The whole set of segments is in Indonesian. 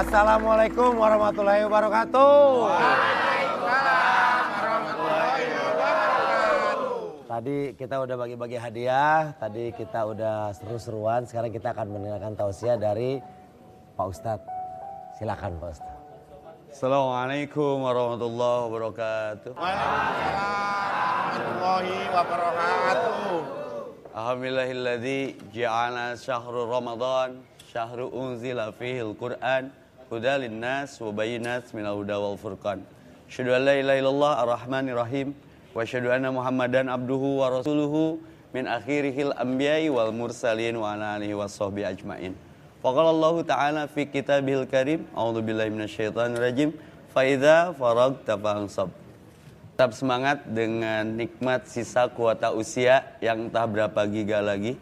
Assalamualaikum warahmatullahi wabarakatuh. Tadi kita udah bagi-bagi hadiah, tadi kita udah seru-seruan, sekarang kita akan mendengarkan tausiah dari Pak Ustadz. Silakan Pak Ustadz. Assalamualaikum warahmatullahi wabarakatuh. warahmatullahi wabarakatuh. Alhamdulillahilladzi ja'ala syahrul Ramadan syahru unzila fihil Qur'an hudal linnas wa bayyinat minal huda wal furqan. Asyhadu an la ilaha illallah ar-rahmanir rahim wa asyhadu anna Muhammadan abduhu wa rasuluhu min akhirihil anbiya'i wal mursalin wa ala alihi washabbi ajmain. Faqala Allah Ta'ala fi kitabihil karim, a'udzu billahi minasyaitonir rajim, fa idza faragta fansab. Tetap semangat dengan nikmat sisa kuota usia yang entah berapa giga lagi.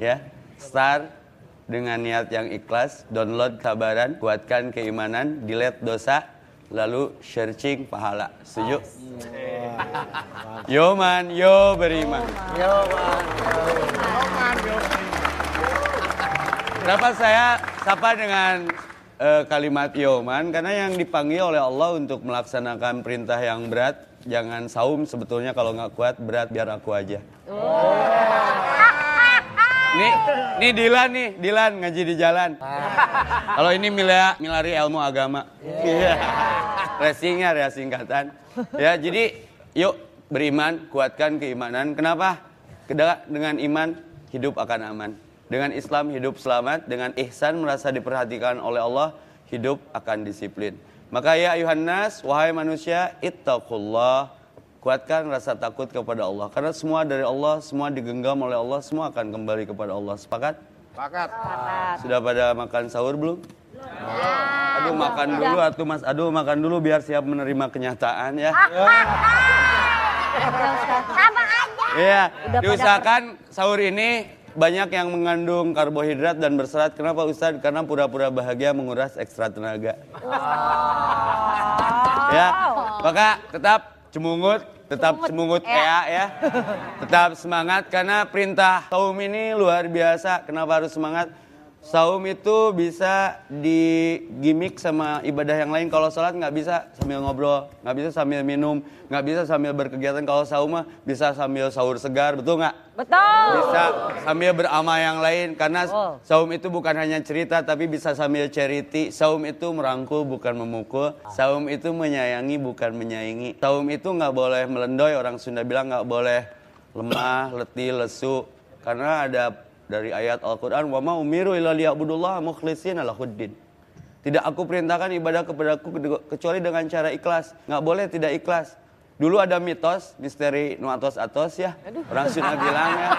Ya, start dengan niat yang ikhlas, download kabaran, kuatkan keimanan, delete dosa, lalu searching pahala. Setuju? Yo man, yo beriman. Kenapa saya sapa dengan eh, kalimat yoman? Karena yang dipanggil oleh Allah untuk melaksanakan perintah yang berat, jangan saum sebetulnya kalau nggak kuat berat biar aku aja. Nih, nih Dilan nih, Dilan ngaji di jalan. Kalau ini Mila, milari ilmu agama. Iya. Racingnya ya singkatan. Ya, jadi yuk beriman, kuatkan keimanan. Kenapa? Dengan iman hidup akan aman. Dengan Islam hidup selamat, dengan ihsan merasa diperhatikan oleh Allah, hidup akan disiplin. Maka ya ayuhan wahai manusia, ittaqullah. Kuatkan rasa takut kepada Allah. Karena semua dari Allah, semua digenggam oleh Allah, semua akan kembali kepada Allah. Sepakat? Pakat. Sudah pada makan sahur belum? Aduh makan dulu atuh Mas. Aduh makan dulu biar siap menerima kenyataan ya. Sama aja. Iya, pada- diusahakan sahur ini banyak yang mengandung karbohidrat dan berserat. Kenapa Ustaz? Karena pura-pura bahagia menguras ekstra tenaga. Ya, maka tetap cemungut, tetap cemungut ea ya. Tetap semangat karena perintah saum ini luar biasa. Kenapa harus semangat? Saum itu bisa digimik sama ibadah yang lain. Kalau sholat nggak bisa sambil ngobrol, nggak bisa sambil minum, nggak bisa sambil berkegiatan. Kalau saum mah bisa sambil sahur segar, betul nggak? Betul. Bisa sambil beramal yang lain karena Oh. saum itu bukan hanya cerita tapi bisa sambil charity. Saum itu merangkul bukan memukul. Saum itu menyayangi bukan menyaingi. Saum itu nggak boleh melendoy. Orang Sunda bilang nggak boleh lemah, letih, lesu. Karena ada dari ayat Al-Quran, wa ma umiru illa liya'budullah mukhlisin lahuddin. Tidak aku perintahkan ibadah kepadaku kecuali dengan cara ikhlas. Nggak boleh tidak ikhlas. Dulu ada mitos, misteri nuatos atos ya. Orang Sunda bilang ya.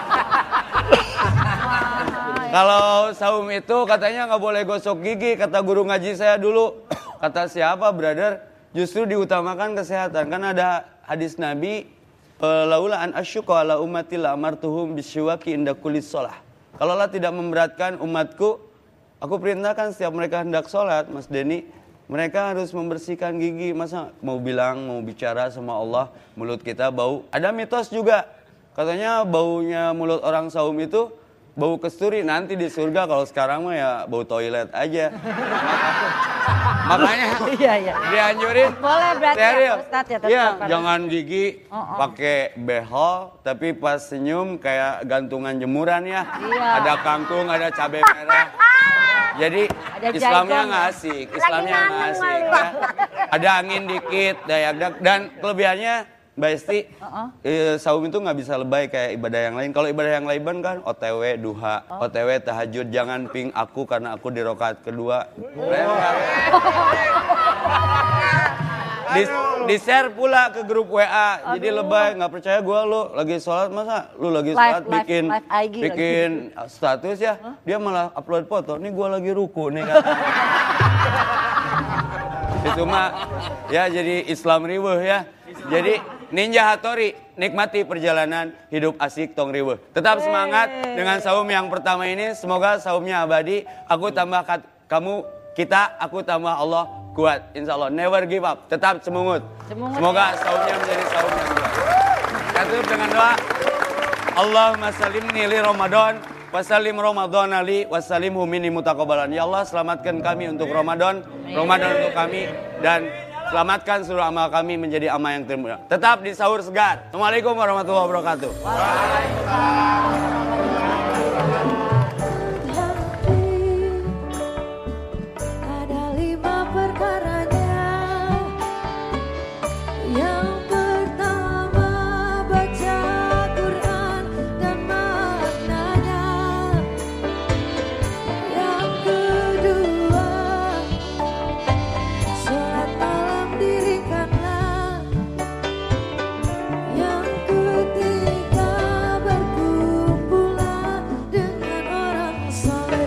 Kalau saum itu katanya nggak boleh gosok gigi, kata guru ngaji saya dulu. Kata siapa, brother? Justru diutamakan kesehatan. Kan ada hadis Nabi, "Eh, laula an asyuqa ala ummati la amartuhum bisyuwaki inda kulli shalah. Kalau Allah tidak memberatkan umatku, aku perintahkan setiap mereka hendak sholat, Mas Denny, mereka harus membersihkan gigi. Masa mau bilang, mau bicara sama Allah, mulut kita bau. Ada mitos juga. Katanya baunya mulut orang saum itu bau kesturi. Nanti di surga kalau sekarang mah ya bau toilet aja. Makanya Iya, iya. dianjurin Boleh berarti ya, steril. Pak Ustadz ya, tetap Iya, jangan gigi Oh, oh. pakai behel tapi pas senyum kayak gantungan jemuran ya. Iya. Ada kangkung, ada cabai merah. Jadi Ada Islamnya nggak ya. asik, Islamnya nggak asik. ya. Ada angin dikit, dayak dan kelebihannya Mbak Esti, Uh-uh. eh, saum itu nggak bisa lebay kayak ibadah yang lain. Kalau ibadah yang lain kan OTW duha, Oh. OTW tahajud, jangan ping aku karena aku di rokaat kedua. Di, di share pula ke grup WA jadi lebay nggak percaya gue lu lagi sholat masa lu lagi sholat live, bikin live IG lagi. bikin status ya dia malah upload foto nih gue lagi ruku nih kan itu mah ya jadi Islam riweuh ya jadi Ninja Hattori nikmati perjalanan hidup asik tong riweuh. Tetap semangat dengan saum yang pertama ini. Semoga saumnya abadi. Aku tambah kat- kamu kita aku tambah Allah kuat. Insya Allah never give up. Tetap semungut. Semungut, semoga saumnya menjadi saum yang kuat. Kita tutup dengan doa. Allahumma salimni li Ramadan Wasalim Ramadan ali wasalimhu minni mutaqabbalan. Ya Allah, selamatkan kami untuk Ramadan, Ramadan untuk kami. Dan selamatkan seluruh amal kami menjadi amal yang termulia. Tetap di sahur segar. Assalamualaikum warahmatullahi wabarakatuh. sorry.